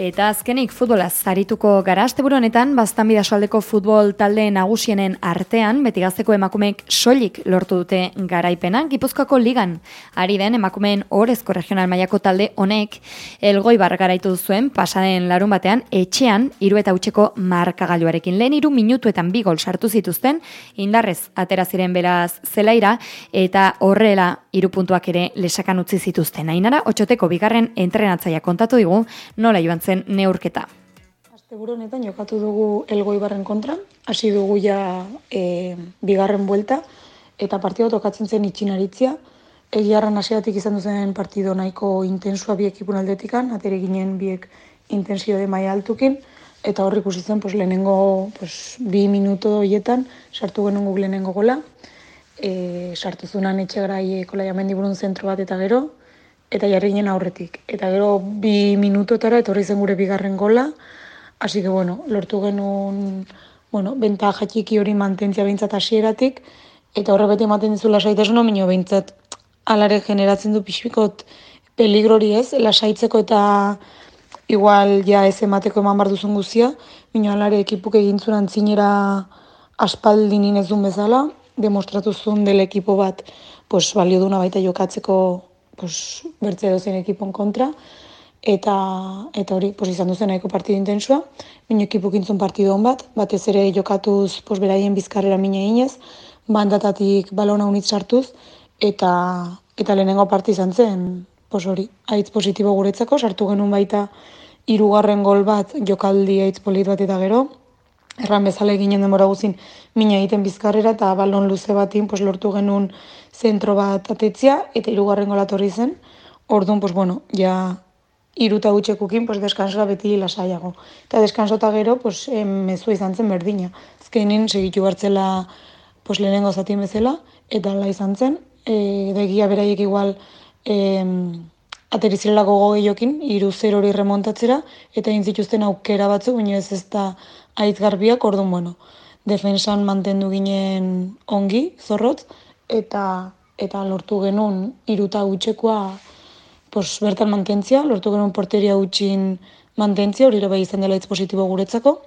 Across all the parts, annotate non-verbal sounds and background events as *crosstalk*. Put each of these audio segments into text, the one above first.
Eta azkenik futbola zarituko gara asteburu honetan bastan bidasoaldeko futbol talde nagusienen artean beti gazteko emakumeek soilik lortu dute garaipena Gipuzkoako ligan. Ari den emakumeen orezko regional mailako talde honek elgoi bar garaitu zuen pasaden larun batean etxean hiru eta utzeko markagailuarekin. Lehen hiru minutuetan bi gol sartu zituzten indarrez atera ziren beraz zelaira eta horrela hiru puntuak ere lesakan utzi zituzten. Ainara otxoteko bigarren entrenatzaia kontatu digu nola joan zen neurketa. Aste honetan jokatu dugu elgoi barren kontra, hasi dugu ja e, bigarren buelta, eta partido tokatzen zen itxinaritzia, egiarran hasiatik izan duzen partido nahiko intensua biek ipun aldetikan, atere ginen biek intensio de maia altukin, eta horrik ikusi zen pues, lehenengo pues, bi minuto horietan, sartu genuen guk lehenengo gola, e, sartu zunan etxegrai kola jamendi burun zentro bat eta gero, eta jarri ginen aurretik. Eta gero bi minutotara etorri zen gure bigarren gola, hasi que, bueno, lortu genuen, bueno, benta jatxiki hori mantentzia behintzat hasieratik, eta horre beti ematen dizu lasaitasun minio behintzat alare generatzen du pixbikot peligrori ez, lasaitzeko eta igual ja ez emateko eman bar duzun guzia, minio alare ekipuk egin zuran zinera aspaldin inez duen bezala, demostratu zuen del ekipo bat pues, balio duna baita jokatzeko pues, bertze dozen ekipon kontra, eta eta hori pues, izan duzen nahiko partidu intensua, minu ekipuk intzun partidu hon bat, batez ere jokatuz pues, beraien bizkarrera mine inez, bandatatik balona unitz sartuz, eta, eta lehenengo parti izan zen, pues, hori, aitz positibo guretzako, sartu genuen baita hirugarren gol bat jokaldi aitz polit bat eta gero, erran bezala eginen demora guzin mina egiten bizkarrera eta balon luze batin pues, lortu genuen zentro bat atetzia eta hirugarren golatorri zen. Orduan, pues, bueno, ja iruta gutxekukin pues, deskansoa beti lasaiago. Eta deskanso gero, pues, mezu izan zen berdina. Azkenin segitu hartzela pues, lehenengo zatin bezala, eta ala izan zen. E, Degia beraiek igual e, aterizilelako gogei iru zer hori remontatzera, eta intzituzten aukera batzu, baina ez ez da aitz garbiak, orduan, bueno, defensan mantendu ginen ongi, zorrotz, eta eta lortu genuen iruta gutxekoa pos, bertan mantentzia, lortu genuen porteria gutxin mantentzia, hori bai izan dela positibo guretzako,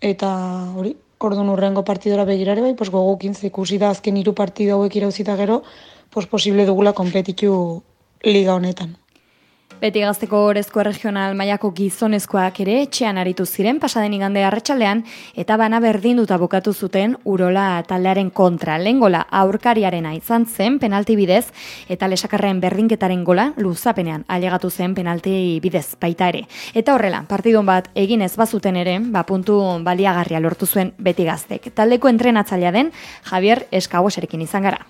eta hori, orduan urrengo partidora begirare bai, pos, gogokin ikusi da azken hiru partidu hauek irauzita gero, pos, posible dugula kompetitu liga honetan. Beti gazteko orezko regional mailako gizonezkoak ere etxean aritu ziren pasaden igande arretsaldean eta bana berdinduta bukatu zuten urola taldearen kontra. Lehen gola aurkariarena izan zen penalti bidez eta lesakarren berdinketaren gola luzapenean ailegatu zen penalti bidez baita ere. Eta horrela, partidun bat egin ez bazuten ere, ba puntu baliagarria lortu zuen beti gaztek. Taldeko entrenatzailea den Javier Eskaboserekin izan gara.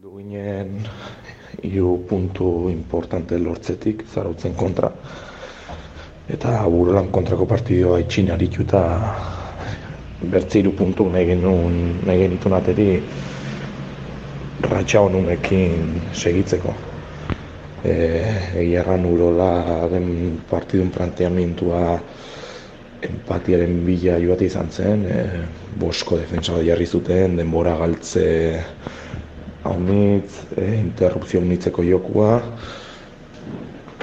Duinen hiru puntu importante lortzetik zarautzen kontra. Eta burulan kontrako partidioa itxin aritu bertze hiru puntu nahi genuen nahi genitun ateri ratxa honunekin segitzeko. E, egia erran urola den partidun planteamentua empatiaren bila joate izan zen, e, bosko defensa jarri zuten, denbora galtze haunitz, e, interrupzio unitzeko jokua,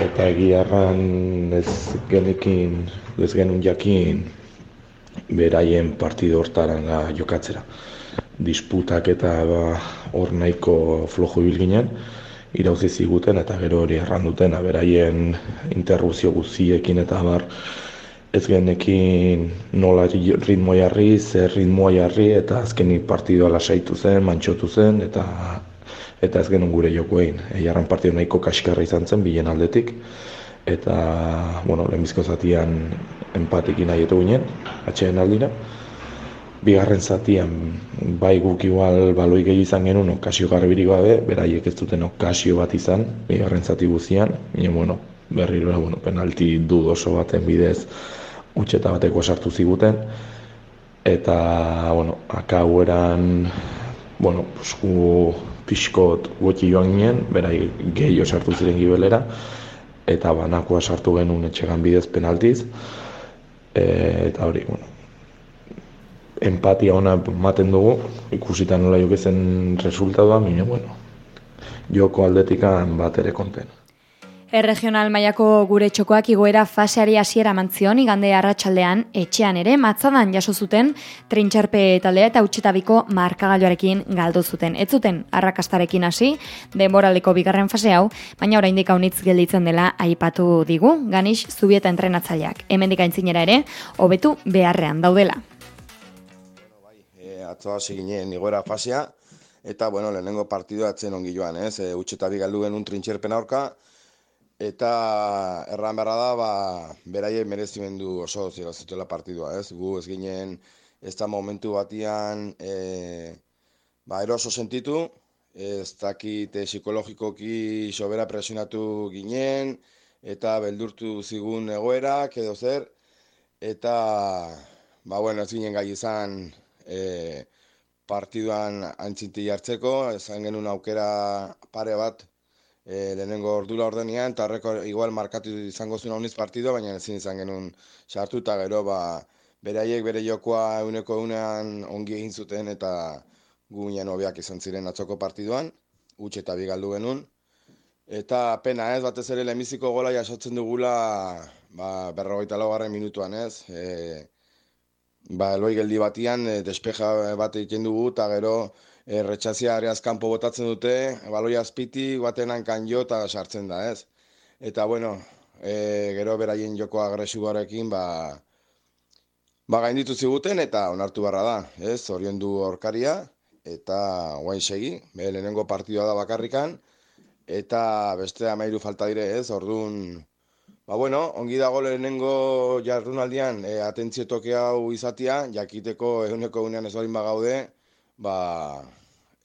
eta egiarran ez genekin, ez genuen jakin, beraien partido hortaran jokatzera. Disputak eta ba, hor nahiko flojo ginen, irauzi ziguten eta gero hori erranduten, beraien interrupzio guziekin eta bar, ez genekin nola ritmo jarri, zer ritmoa jarri, eta azkenik partidua lasaitu zen, mantxotu zen, eta eta ez genuen gure joko egin. Jarran partidu nahiko kaskarra izan zen, bilen aldetik, eta, bueno, lehenbizko zatian empatikin nahietu ginen, atxeen aldira. Bigarren zatian, bai guk igual baloi gehi izan genuen okasio garbirik gabe, beraiek ez duten okasio bat izan, bigarren zati guzian, bueno, berriro, bueno, penalti dudoso baten bidez, utxeta bateko sartu ziguten. Eta bueno, akau eran bueno, gu pixkot gutxi joan ginen, berai gehi sartu ziren gibelera. Eta banakoa sartu genuen etxegan bidez penaltiz. E, eta hori, bueno, empatia ona ematen dugu, ikusita nola jokezen resultatua, mine, bueno, joko aldetikan bat ere konten. Erregional mailako gure txokoak igoera faseari hasiera mantzion igande arratsaldean etxean ere matzadan jaso zuten trintxarpe taldea eta utxetabiko markagailuarekin galdu zuten. Ez zuten arrakastarekin hasi denboraldeko bigarren fase hau, baina oraindik haunitz gelditzen dela aipatu digu, ganix zubieta entrenatzaileak. Hemendik aintzinera ere, hobetu beharrean daudela. Bueno, e, atzo hasi ginen igoera fasea, eta bueno, lehenengo partidua atzen ongi joan, ez? E, utxetabi galdu genuen trintxerpen aurka, Eta erran beharra da, ba, beraie merezimendu oso zirozituela partidua, ez? Gu ez ginen ez da momentu batian e, ba, eroso sentitu, ez dakit e, psikologikoki sobera presionatu ginen, eta beldurtu zigun egoerak edo zer, eta ba, bueno, ez ginen gai izan e, partiduan antzinti jartzeko, ezan genuen aukera pare bat e, lehenengo ordula ordenian, eta horreko igual markatu izango zuen honiz partidu, baina ezin izan genuen sartu eta gero, ba, beraiek bere jokoa euneko eunean ongi egin zuten eta gu ginen hobiak izan ziren atzoko partiduan, utxe eta bigaldu genuen. Eta pena ez, batez ere lehenbiziko gola jasotzen dugula ba, berrogeita laugarren minutuan ez. E, ba, eloi geldi batian, e, despeja bat egiten dugu eta gero e, retxazia kanpo botatzen dute, baloi azpiti, guatenan kan jo eta sartzen da, ez? Eta, bueno, e, gero beraien joko agresiboarekin, ba, ba gainditu ziguten eta onartu barra da, ez? Orion du orkaria eta guain segi, be, lehenengo partidua da bakarrikan, eta beste amairu falta dire, ez? Orduan, Ba bueno, ongi dago lehenengo jardunaldian e, atentzio toke hau izatia, jakiteko eguneko egunean ez bagaude, ba,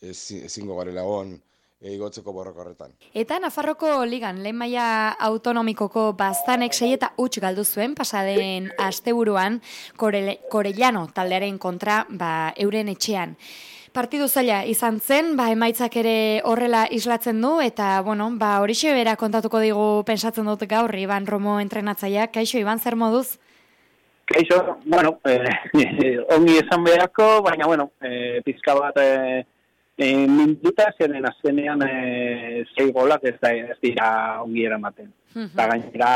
ezingo garela on e, igotzeko borroko horretan. Eta Nafarroko ligan, lehen maia autonomikoko bastanek sei eta huts galdu zuen, pasaden asteburuan korellano taldearen kontra ba, euren etxean. Partidu zaila izan zen, ba, emaitzak ere horrela islatzen du, eta bueno, ba, hori bera kontatuko digu pensatzen dut gaur, Iban Romo entrenatzaileak. Kaixo, Iban, zer moduz? Kaixo, bueno, eh, *laughs* ongi esan beharako, baina, bueno, eh, pizka bat eh, eh, minduta, zeren azkenean eh, zei golak ez, da, ez dira ongi eramaten. Eta gainera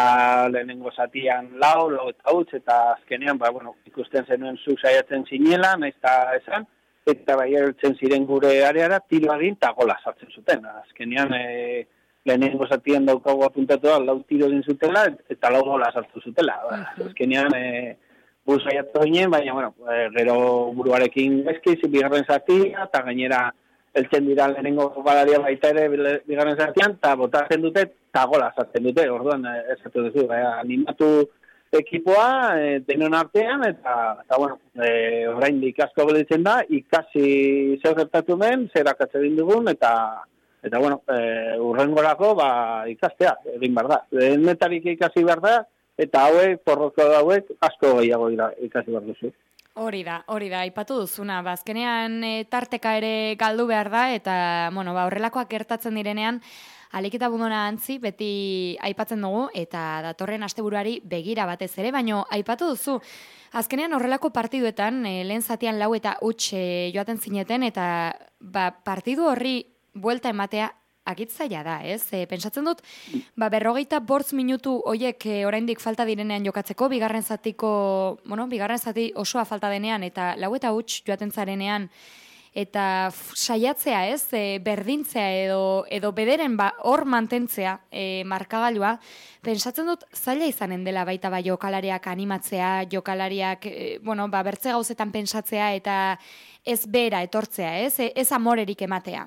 lehenengo zatian lau, lau eta utz, eta azkenean, ba, bueno, ikusten zenuen zu saiatzen zinela, nahiz eta esan, eta bai ertzen ziren gure areara, tiro egin eta gola sartzen zuten. Azkenean, eh, lehenengo zatien daukago apuntatu da, lau tiro egin zutela, eta lau gola sartu zutela. Azkenean, e, bus aiatu ginen, baina, bueno, e, gero buruarekin bezkiz, bigarren zatia, eta gainera, eltzen dira lehenengo balaria baita ere bigarren zatian, eta botatzen dute, eta gola sartzen dute, orduan, ez zatu duzu, e, animatu ekipoa, e, denon artean, eta, eta bueno, e, orain ikasko belitzen da, ikasi zer gertatu men, zer akatzen dugun, eta Eta, bueno, e, urrengorako, ba, ikastea, egin behar da. Netarik ikasi behar da, eta hauek, porroko hauek, asko gehiago ikasi behar duzu. Hori da, hori da, ipatu duzuna, bazkenean ba, e, tarteka ere galdu behar da, eta, bueno, ba, horrelakoak gertatzen direnean, Aliketa bundona antzi, beti aipatzen dugu, eta datorren asteburuari begira batez ere, baino aipatu duzu, azkenean horrelako partiduetan, e, lehen zatian lau eta huts e, joaten zineten, eta ba, partidu horri buelta ematea agitzaia da, ez? E, pentsatzen dut, ba, berrogeita bortz minutu hoiek e, oraindik falta direnean jokatzeko, bigarren zatiko, bueno, bigarren zati osoa falta denean, eta lau eta huts joaten zarenean, eta saiatzea, ez? E, berdintzea edo, edo bederen ba, hor mantentzea e, markagailua, pentsatzen dut, zaila izanen dela baita ba, jokalariak animatzea, jokalariak, e, bueno, ba, bertze gauzetan pentsatzea, eta ez bera etortzea, ez? E, ez amorerik ematea.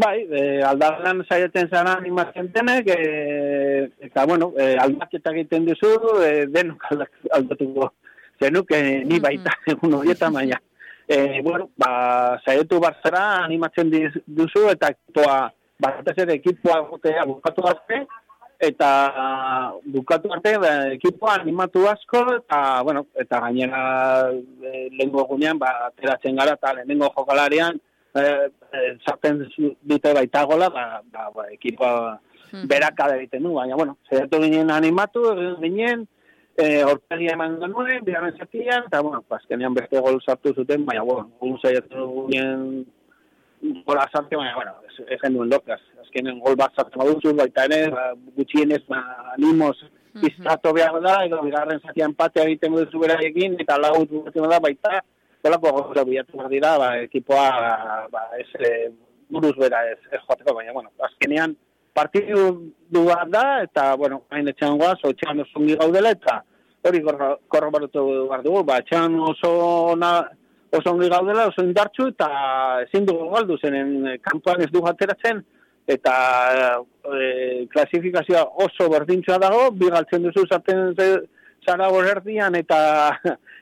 Bai, e, aldaran saiatzen zara animatzen denek, e, eta, bueno, e, aldaketak egiten duzu, e, denok aldatuko zenuk, e, ni baita *laughs* egun horieta, baina. E, bueno, ba, saietu barzara animatzen duzu, eta ekipoa, bat ere ekipoa gotea bukatu arte, eta bukatu arte, ba, ekipoa animatu asko, eta, bueno, eta gainera e, lehenko egunean, ba, ateratzen gara, eta lehenengo jokalarian, zartzen eh, dute baita gola, ba, ba, ba ekipa hmm. berakada egiten du, baina, bueno, zeratu ginen animatu, ginen, e, eman genuen, bigarren zatian, eta, bueno, paskenean beste gol sartu zuten, baina, bueno, un zaiatu ginen gola sartzen, baina, bueno, ez, genuen lokaz. Azkenen gol bat sartzen baduzu, baita ere, ba, gutxienez, ba, animoz, iztatu behar da, edo bigarren zatian patea egiten duzu beraiekin, eta lagut dutzen da, baita, golako gauza bilatu behar dira, ba, ekipoa, ba, ez, e, buruz bera ez, ez joateko, baina, bueno, azkenean, partidu du da, eta, bueno, hain etxean guaz, etxean oso gaudela, eta hori korro barutu behar dugu, ba, etxean oso na, oso ongi gaudela, oso indartxu, eta ezin dugu galdu zenen eh, kanpoan ez du ateratzen, eta e, klasifikazioa oso berdintxoa dago, bi galtzen duzu zaten zara erdian eta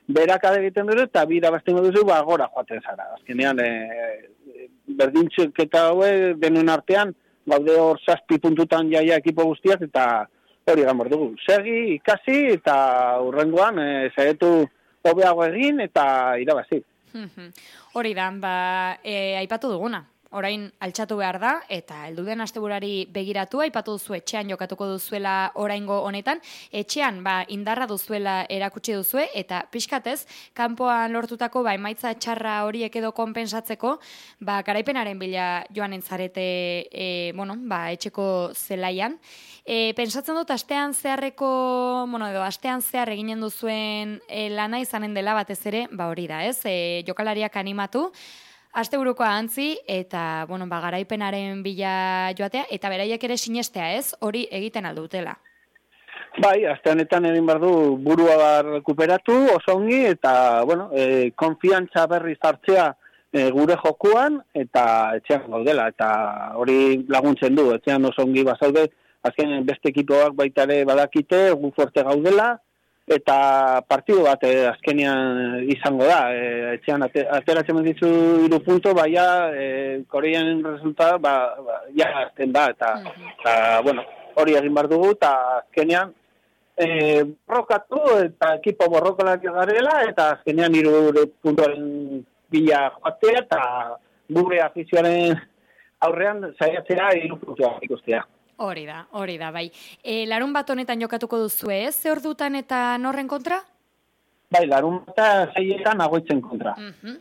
berak egiten duzu, eta bi irabazten duzu, ba, gora joaten zara. Azkenean, e, berdintxuk eta haue, denun artean, gaude hor zazpi puntutan jaia ekipo guztiak, eta hori gamor dugu. Segi, ikasi, eta urrengoan, e, zaretu hobeago egin, eta irabazi. *laughs* Hori da, ba, e, aipatu duguna. Orain altxatu behar da, eta elduden asteburari begiratu, aipatu duzu etxean jokatuko duzuela oraingo honetan, etxean ba, indarra duzuela erakutsi duzue, eta pixkatez, kanpoan lortutako ba, emaitza txarra horiek edo konpensatzeko, ba, garaipenaren bila joan entzarete e, bueno, ba, etxeko zelaian. E, pensatzen dut, astean zeharreko, bueno, edo, astean zehar eginen duzuen e, lana izanen dela batez ere, ba hori da, ez? E, jokalariak animatu, Asteburuko antzi eta bueno, ba, garaipenaren bila joatea eta beraiek ere sinestea, ez? Hori egiten aldutela. Bai, aste honetan egin behar du burua rekuperatu oso ongi eta bueno, e, konfiantza berri zartzea e, gure jokuan eta etxean gaudela eta hori laguntzen du, etxean oso ongi bazaude, azken beste ekipoak baita ere badakite, gu fuerte gaudela, eta partidu bat eh, azkenean izango da. Eh, etxean ateratzen ditu iru punto, baina eh, korean resulta ba, ba, ja azten da, eta, eta bueno, hori egin bar dugu, eta azkenean eh, borrokatu eta ekipo borrokolak garela, eta azkenean iru puntuaren bila joatea, eta gure afizioaren aurrean zaiatzea iru puntua ikustea. Hori da, hori da, bai. E, larun bat honetan jokatuko duzu ez, ze ordutan eta norren kontra? Bai, larun bat zaietan agoitzen kontra. Uh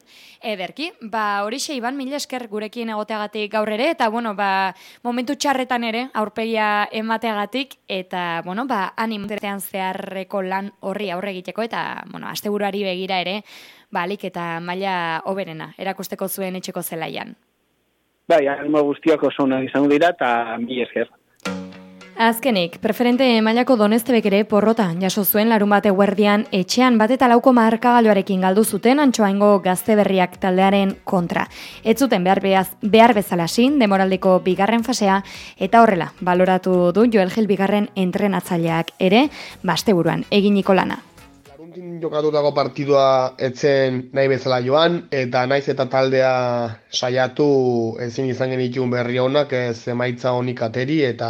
Ederki, ba, hori Iban, mila esker gurekin egoteagatik gaur ere, eta, bueno, ba, momentu txarretan ere, aurpegia emateagatik, eta, bueno, ba, animatean zeharreko lan horri aurre egiteko, eta, bueno, aste begira ere, ba, alik eta maila oberena, erakusteko zuen etxeko zelaian. Bai, animo guztiak oso izango dira, eta mila esker. Azkenik, preferente mailako donestebek ere porrota jaso zuen larun bate guerdian etxean bat eta lauko markagaloarekin galdu zuten antxoaingo gazte berriak taldearen kontra. Ez zuten behar, behaz, behar bezalasin demoraldeko bigarren fasea eta horrela, baloratu du Joel Gil bigarren entrenatzaileak ere, baste buruan, eginiko lana. Laruntin jokatutako partidua etzen nahi bezala joan, eta naiz eta taldea saiatu ezin izan genitun berri honak ez emaitza honik ateri, eta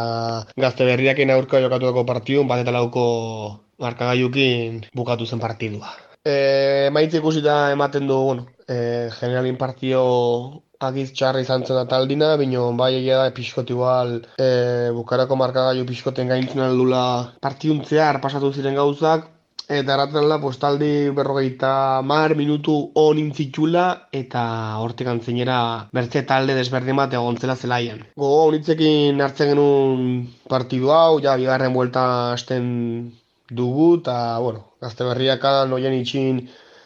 gazte berriak aurka jokatutako partidun, bat eta lauko markagaiukin bukatu zen partidua. E, maitze ikusita ematen du, bueno, e, generalin partio agiz txarra izan zen taldina, bino bai egia da pixkot igual e, bukarako markagaiu pixkoten gaintzen aldula partiduntzear pasatu ziren gauzak, Eta erratzen da, postaldi berrogeita mar minutu on intzitxula eta hortik antzinera bertze talde desberdin bat egon zela zelaian. Gogo honitzekin hartzen genuen partidu hau, ja, bigarren buelta hasten dugu, eta, bueno, gazte berriaka noien itxin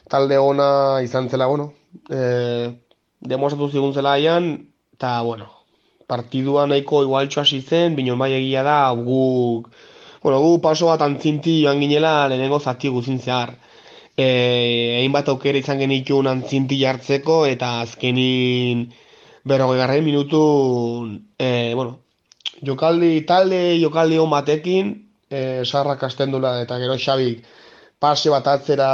talde ona izan zela, bueno, e, demosatu zigun zelaian, eta, bueno, partidua nahiko igualtxo hasi zen, binon bai egia da, guk bueno, gu paso bat antzinti joan ginela lehenengo zati guzin zehar. E, egin bat aukera izan genitun antzinti jartzeko eta azkenin berrogei garren minutu e, bueno, jokaldi talde jokaldi hon batekin e, sarrak astendula eta gero xabik pase bat atzera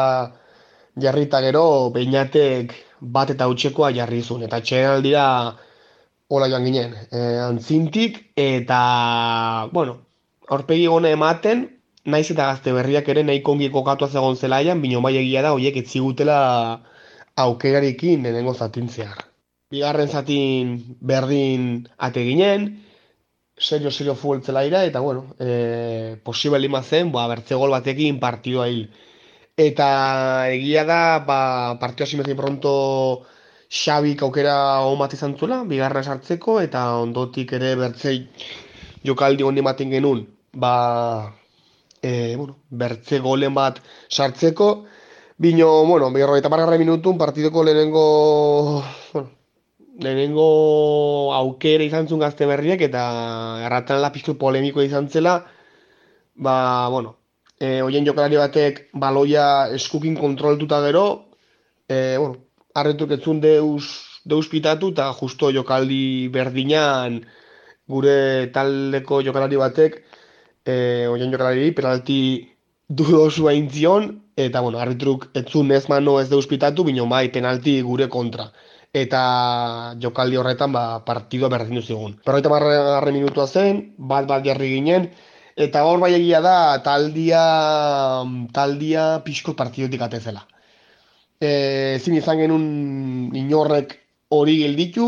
jarrita gero beinatek bat eta utxekoa jarrizun eta txera aldira hola joan ginen e, antzintik eta bueno, aurpegi gona ematen, naiz eta gazte berriak ere nahi kongi kokatu egon zelaian, bino bai egia da, horiek etzigutela aukerarekin denengo zatintzear. Bigarren zatin berdin ate ginen, serio, serio fuel zelaira, eta bueno, e, posibel lima zen, ba, bertze gol batekin partidua hil. Eta egia da, ba, partidua simezin pronto Xabik aukera hon bat izan zuela, bigarra sartzeko, eta ondotik ere bertzei jokaldi honi ematen genuen, ba, e, bueno, bertze golen bat sartzeko, bino, bueno, berro eta margarra minutun partidoko lehenengo, bueno, lehenengo aukera izan zuen gazte berriak, eta erratan la pizko polemiko izan zela, ba, bueno, e, oien jokalari batek baloia eskukin kontroltuta gero, e, bueno, arretuk etzun deus, deus pitatu, eta justo jokaldi berdinan gure taldeko jokalari batek, e, oien jokalari, penalti dudosu hain zion, eta bueno, arretuk etzun ez mano ez deus pitatu, bino bai penalti gure kontra. Eta jokaldi horretan ba, partidua berdin duzigun. Perroita marra minutua zen, bat bat jarri ginen, eta hor bai egia da taldia, taldia pixko partidotik atezela e, ezin izan genuen inorrek hori gelditu,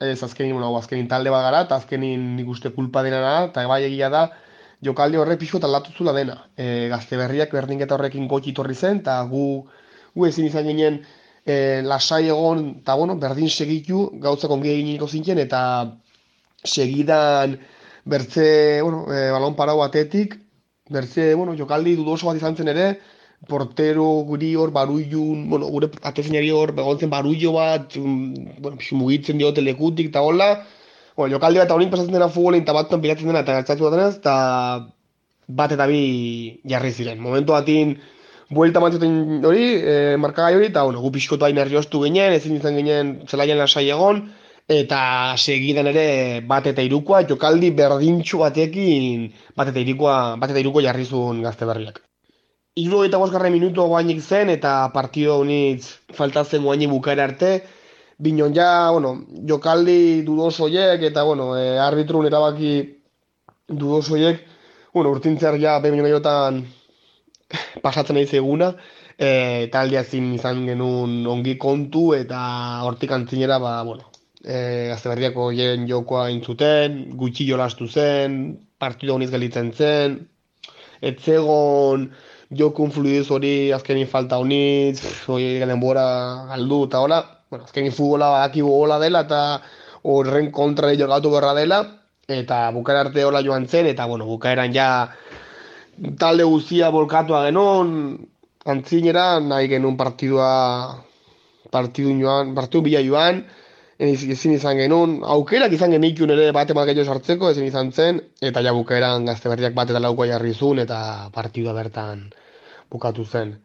ez azkenin, bueno, azkenin talde bat gara, eta azkenin nik uste kulpa dena da, eta bai egia da, jokaldi horrek pixko talatu zula dena. E, gazte berriak berdinketa horrekin gotxi torri zen, eta gu, gu ezin izan ginen e, lasai egon, eta bueno, berdin segitu, gauzak ongi egin niko zintzen, eta segidan bertze, bueno, e, balon parau batetik, bertze, bueno, jokaldi dudoso bat izan zen ere, portero guri hor baruilun, bueno, gure atezinari hor begontzen baruio bat, um, bueno, mugitzen diote lekutik eta hola. Bueno, jokaldi bat horin pasatzen dena futbolin eta bat pilatzen dena eta gertzatu bat eta bat eta bi jarri ziren. Momentu batin, buelta mantzuten hori, e, markagai hori, eta bueno, gu pixkotu hain nerviostu ginen, ezin izan ginen zelaien lasai egon, eta segidan ere bat eta irukoa, jokaldi berdintxu batekin bat eta irukoa, bat eta irukoa jarri zuen gazte berriak. Iru eta bosgarren minutu guainik zen, eta partido honitz faltazen guainik bukaera arte. Binon ja, bueno, jokaldi dudosoiek, eta, bueno, e, arbitrun erabaki dudosoiek, bueno, urtintzer ja, be jotan *laughs* pasatzen nahi zeguna, e, taldia zin izan genuen ongi kontu, eta hortik antzinera, ba, bueno, e, azte berriako jen jokoa intzuten, gutxi jolastu zen, partido honiz gelitzen zen, etzegon, jokun fluidez hori azkenin falta honitz, hori denbora galdu eta hola, bueno, azkenin futbola badaki gola dela eta horren kontra jokatu berra dela, eta bukaera arte hola joan zen, eta bueno, bukaeran ja talde guztia bolkatua genon, antzinera nahi genuen partidua partidu joan, partidu bila joan, ezin izan genuen, aukerak izan genikun ere bate malgaio sartzeko, ezin izan zen, eta ja bukaeran gazte berriak bat eta laukoa jarri zuen, eta partidua bertan bukatu zen.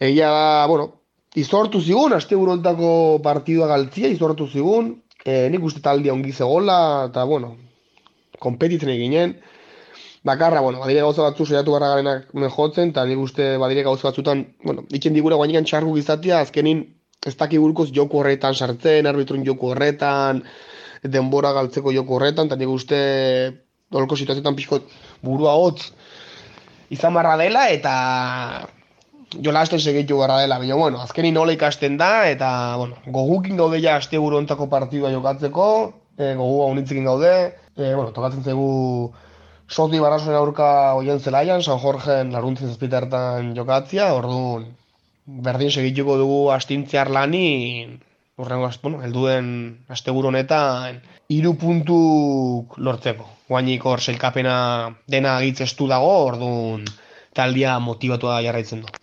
Egia da, bueno, izortu zigun, aste burontako partidua galtzia, izortu zigun, e, nik uste taldia ongi zegoela, eta, bueno, kompetitzen eginen, Bakarra, bueno, badire gauza batzu saiatu barra garenak jotzen, eta nik uste badire gauza batzutan, bueno, itxen digura guainik txargu gizatia, azkenin ez daki burkoz joko horretan sartzen, arbitrun joko horretan, denbora galtzeko joko horretan, eta nik uste dolko situazioetan pixko burua hotz izan barra dela, eta jolasten segitu barra dela, baina, bueno, azkeni nola ikasten da, eta, bueno, gogukin gaude ja aste buru ontako partidua jokatzeko, e, gogu haunitzekin gaude, e, bueno, tokatzen zegu Soti barrasoen aurka oien zelaian, San Jorgen laruntzen zazpitertan jokatzia, orduan, berdin segituko dugu astintziar lani, urrengo, bueno, elduen asteguru honetan, iru puntu lortzeko. Guainik hor selkapena dena agitzestu dago, orduan taldia motibatua jarraitzen du.